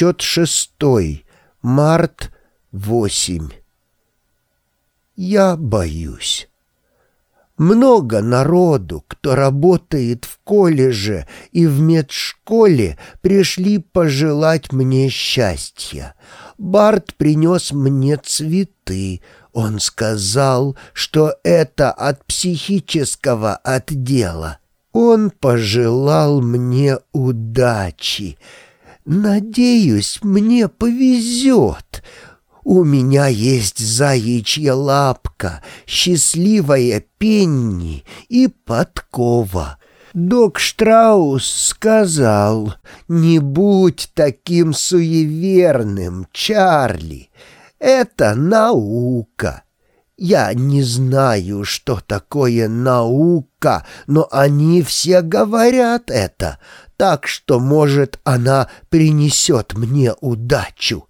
Отчет шестой. Март восемь. Я боюсь. Много народу, кто работает в колледже и в медшколе, пришли пожелать мне счастья. Барт принес мне цветы. Он сказал, что это от психического отдела. Он пожелал мне удачи. Надеюсь, мне повезет. У меня есть заячья лапка, счастливая пенни и подкова. Док Штраус сказал, «Не будь таким суеверным, Чарли. Это наука». Я не знаю, что такое наука, но они все говорят это, так что, может, она принесет мне удачу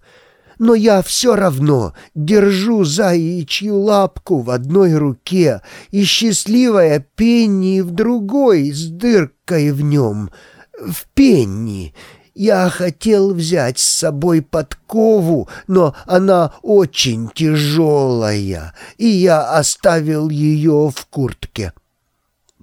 но я все равно держу заячью лапку в одной руке и счастливая Пенни в другой с дыркой в нем. В Пенни. Я хотел взять с собой подкову, но она очень тяжелая, и я оставил ее в куртке.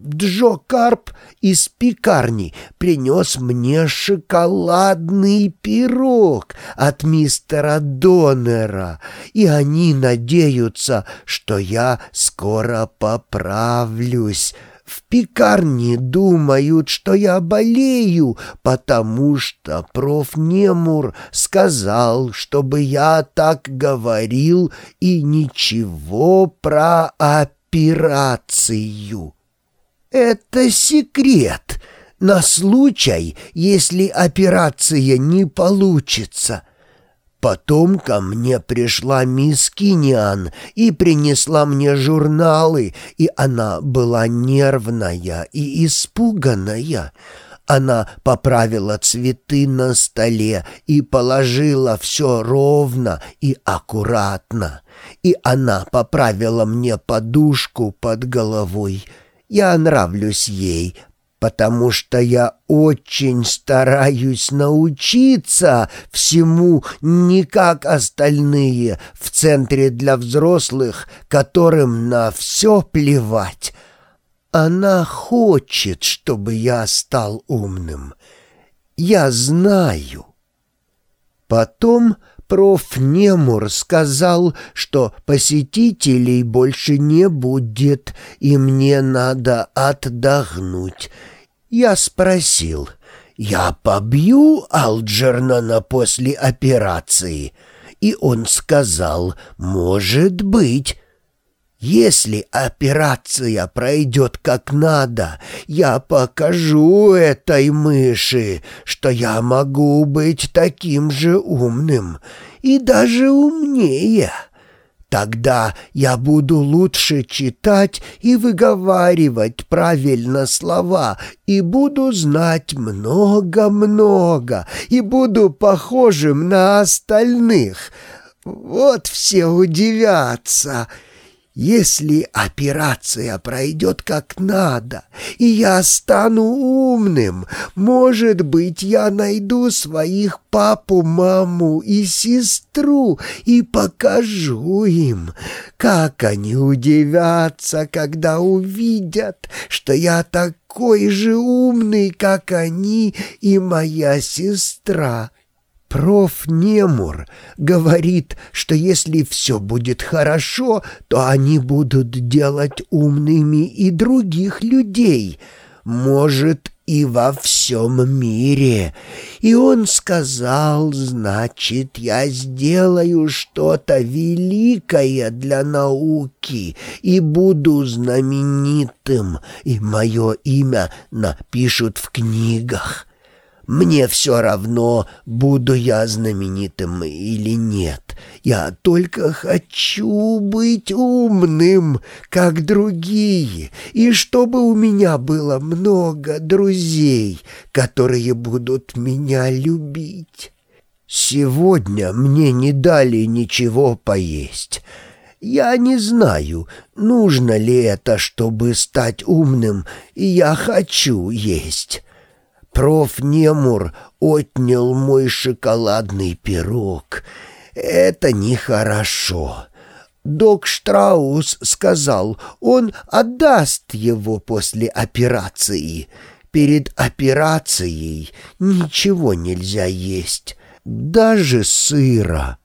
Джо Карп из пекарни принес мне шоколадный пирог от мистера Доннера, и они надеются, что я скоро поправлюсь. В пекарне думают, что я болею, потому что профнемур сказал, чтобы я так говорил и ничего про операцию. Это секрет на случай, если операция не получится. Потом ко мне пришла мисс Киниан и принесла мне журналы, и она была нервная и испуганная. Она поправила цветы на столе и положила все ровно и аккуратно. И она поправила мне подушку под головой — я нравлюсь ей, потому что я очень стараюсь научиться всему не как остальные в центре для взрослых, которым на все плевать. Она хочет, чтобы я стал умным. Я знаю. Потом проф. Немур сказал, что посетителей больше не будет, и мне надо отдохнуть. Я спросил, я побью Алджернана после операции? И он сказал, может быть, если операция пройдет как надо, я покажу этой мыши, что я могу быть таким же умным и даже умнее. Тогда я буду лучше читать и выговаривать правильно слова, и буду знать много-много, и буду похожим на остальных. Вот все удивятся». Если операция пройдет как надо, и я стану умным, может быть, я найду своих папу, маму и сестру и покажу им, как они удивятся, когда увидят, что я такой же умный, как они и моя сестра. Проф. Немур говорит, что если все будет хорошо, то они будут делать умными и других людей, может, и во всем мире. И он сказал, значит, я сделаю что-то великое для науки и буду знаменитым, и мое имя напишут в книгах. Мне все равно, буду я знаменитым или нет. Я только хочу быть умным, как другие, и чтобы у меня было много друзей, которые будут меня любить. Сегодня мне не дали ничего поесть». Я не знаю, нужно ли это, чтобы стать умным, и я хочу есть. Проф. Немур отнял мой шоколадный пирог. Это нехорошо. Док Штраус сказал, он отдаст его после операции. Перед операцией ничего нельзя есть, даже сыра.